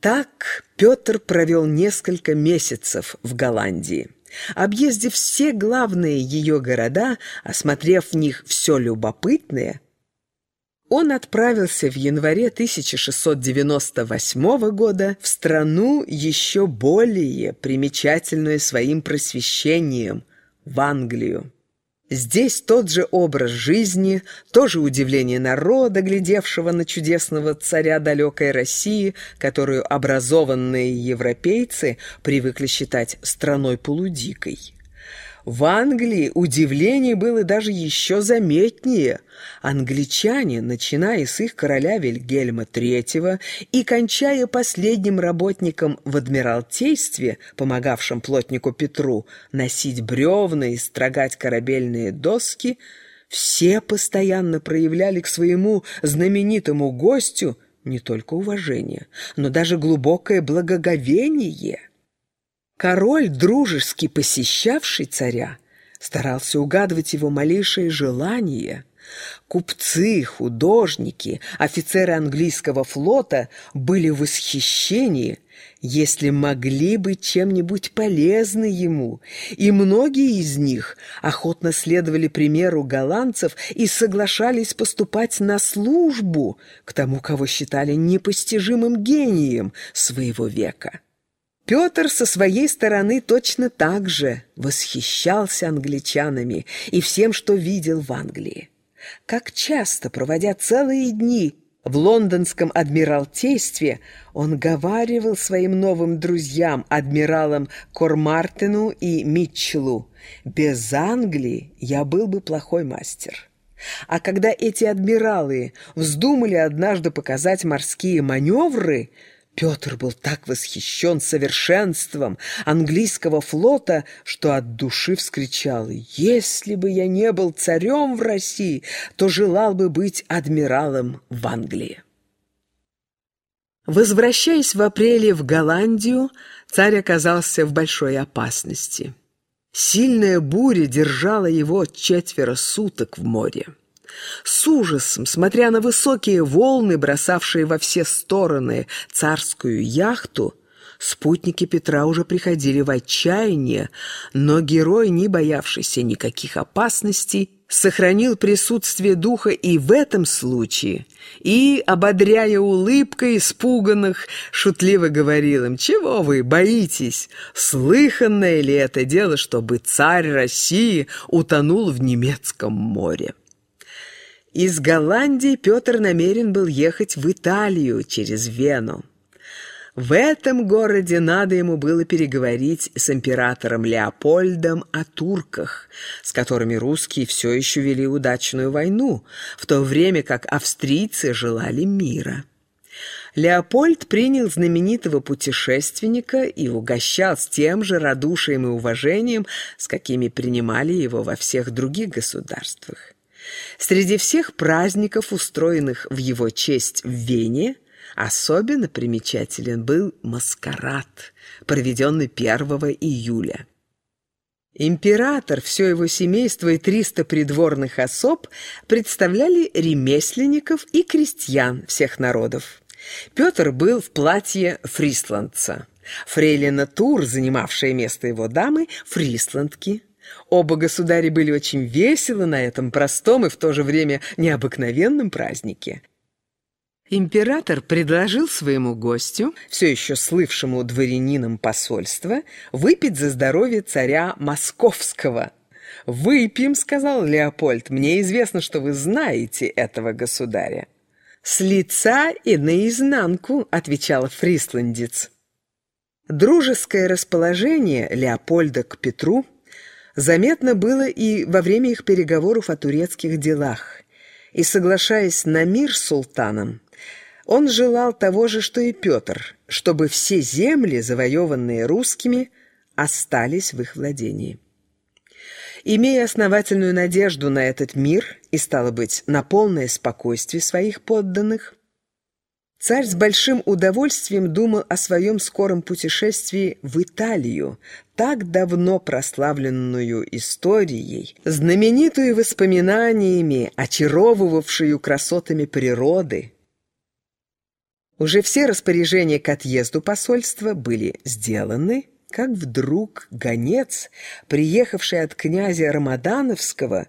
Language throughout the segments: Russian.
Так Петр провел несколько месяцев в Голландии. Объездив все главные ее города, осмотрев в них все любопытное, он отправился в январе 1698 года в страну еще более примечательную своим просвещением – в Англию. Здесь тот же образ жизни, то же удивление народа, глядевшего на чудесного царя далекой России, которую образованные европейцы привыкли считать страной полудикой. В Англии удивление было даже еще заметнее. Англичане, начиная с их короля Вильгельма III и кончая последним работником в Адмиралтействе, помогавшим плотнику Петру носить бревна и строгать корабельные доски, все постоянно проявляли к своему знаменитому гостю не только уважение, но даже глубокое благоговение – Король, дружески посещавший царя, старался угадывать его малейшие желания. Купцы, художники, офицеры английского флота были в восхищении, если могли быть чем-нибудь полезны ему, и многие из них охотно следовали примеру голландцев и соглашались поступать на службу к тому, кого считали непостижимым гением своего века. Петр со своей стороны точно так же восхищался англичанами и всем, что видел в Англии. Как часто, проводя целые дни в лондонском адмиралтействе, он говаривал своим новым друзьям, адмиралам Кормартину и Митчеллу, «Без Англии я был бы плохой мастер». А когда эти адмиралы вздумали однажды показать морские маневры – Петр был так восхищен совершенством английского флота, что от души вскричал «Если бы я не был царем в России, то желал бы быть адмиралом в Англии». Возвращаясь в апреле в Голландию, царь оказался в большой опасности. Сильная буря держала его четверо суток в море. С ужасом, смотря на высокие волны, бросавшие во все стороны царскую яхту, спутники Петра уже приходили в отчаяние, но герой, не боявшийся никаких опасностей, сохранил присутствие духа и в этом случае, и, ободряя улыбкой испуганных, шутливо говорил им, «Чего вы боитесь? Слыханное ли это дело, чтобы царь России утонул в немецком море?» Из Голландии Петр намерен был ехать в Италию через Вену. В этом городе надо ему было переговорить с императором Леопольдом о турках, с которыми русские все еще вели удачную войну, в то время как австрийцы желали мира. Леопольд принял знаменитого путешественника и угощал с тем же радушием и уважением, с какими принимали его во всех других государствах. Среди всех праздников, устроенных в его честь в Вене, особенно примечателен был маскарад, проведенный 1 июля. Император, все его семейство и 300 придворных особ представляли ремесленников и крестьян всех народов. Петр был в платье фрисландца. Фрейлина Тур, занимавшая место его дамы, фрисландки – Оба государя были очень веселы на этом простом и в то же время необыкновенном празднике. Император предложил своему гостю, все еще слывшему дворянином посольства, выпить за здоровье царя Московского. «Выпьем», — сказал Леопольд, — «мне известно, что вы знаете этого государя». «С лица и наизнанку», — отвечал фрисландец. Дружеское расположение Леопольда к Петру — заметно было и во время их переговоров о турецких делах. И, соглашаясь на мир с султаном, он желал того же, что и Петр, чтобы все земли, завоеванные русскими, остались в их владении. Имея основательную надежду на этот мир и, стало быть, на полное спокойствие своих подданных, Царь с большим удовольствием думал о своем скором путешествии в Италию, так давно прославленную историей, знаменитую воспоминаниями, очаровывавшую красотами природы. Уже все распоряжения к отъезду посольства были сделаны, как вдруг гонец, приехавший от князя Рамадановского,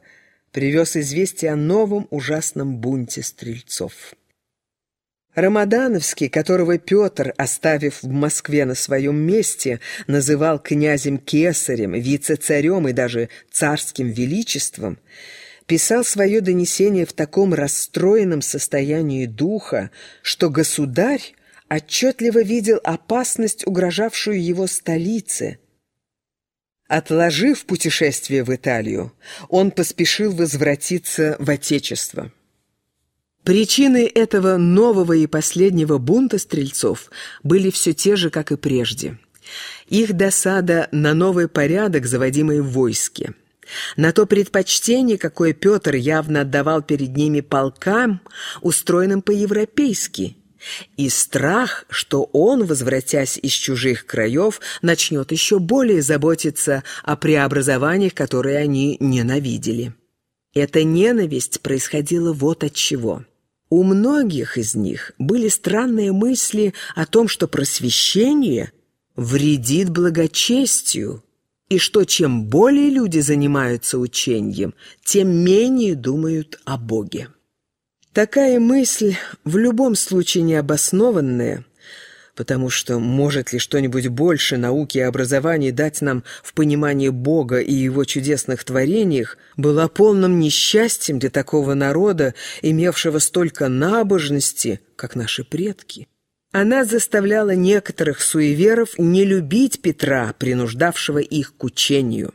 привез известие о новом ужасном бунте стрельцов. Рамадановский, которого Петр, оставив в Москве на своем месте, называл князем-кесарем, вице-царем и даже царским величеством, писал свое донесение в таком расстроенном состоянии духа, что государь отчетливо видел опасность, угрожавшую его столице. Отложив путешествие в Италию, он поспешил возвратиться в Отечество. Причины этого нового и последнего бунта стрельцов были все те же, как и прежде. Их досада на новый порядок, заводимый в войске. На то предпочтение, какое Петр явно отдавал перед ними полкам, устроенным по-европейски, и страх, что он, возвратясь из чужих краев, начнет еще более заботиться о преобразованиях, которые они ненавидели. Эта ненависть происходила вот от чего – у многих из них были странные мысли о том, что просвещение вредит благочестию, и что чем более люди занимаются учением, тем менее думают о Боге. Такая мысль, в любом случае необоснованная, потому что может ли что-нибудь больше науки и образования дать нам в понимании Бога и Его чудесных творениях, была полным несчастьем для такого народа, имевшего столько набожности, как наши предки. Она заставляла некоторых суеверов не любить Петра, принуждавшего их к учению.